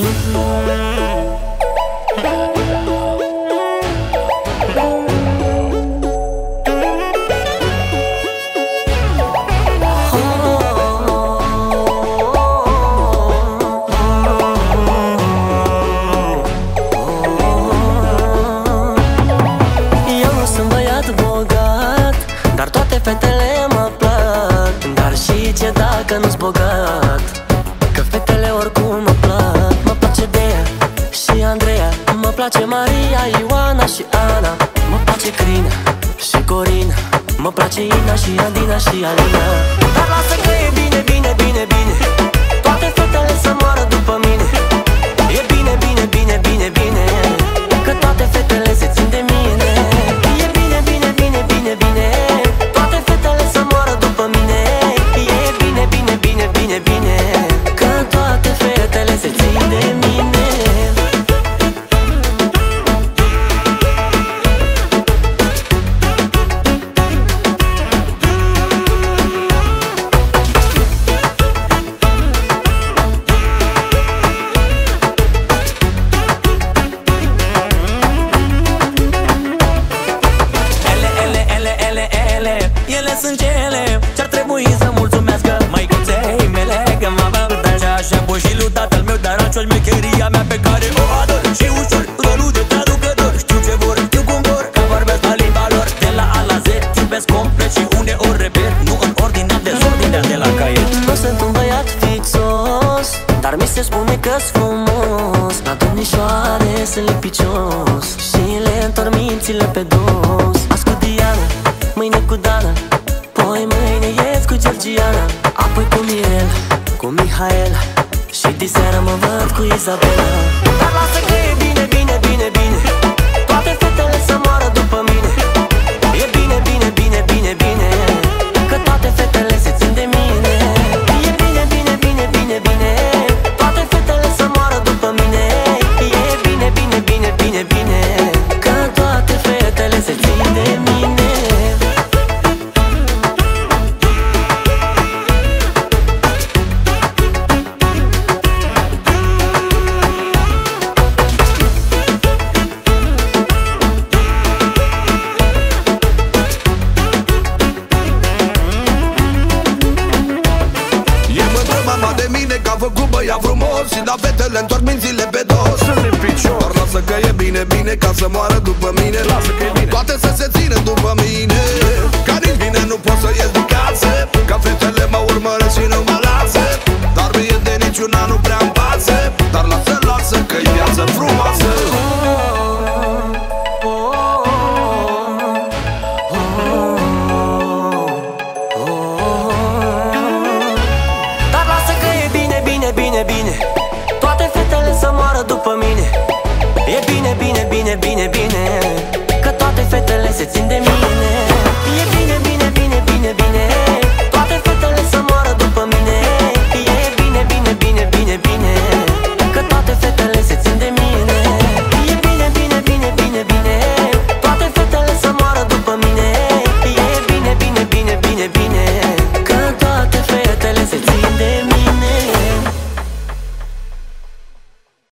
Look place Maria, Ioana și Ana. Mă place Crina și Corina. Mă place Ina și Andina și Alina. Dar lasă că e bine, bine, bine, trebui să mulțumească Măicuței mele Că m-a băut așa și am și lui tatăl meu Dar acea șmecheria mea pe care o ador. Și ușor rolul de traducător. Știu ce vor, știu cum vor Că vorbesc la limba lor. De la A la Z Iubesc complet și uneori repet Nu în ordinea dezordinea de la caiet. Nu sunt un băiat fixos Dar mi se spune că-s frumos. La domnișoare sunt lipicios Și le întorc mințile pe dos. Azi cu Mihaela Și diseară mă văd cu Isabela. Dar lasă că e bine, bine, bine, bine mândră mama de mine că a făcut băiat frumos Și da fetele întorc mințile pe dos. Sunt în picior. Dar lasă că e bine, bine ca să moară după mine. Lasă că e fetele să moară după mine. E bine, bine, bine, bine, bine Că toate fetele se țin de mine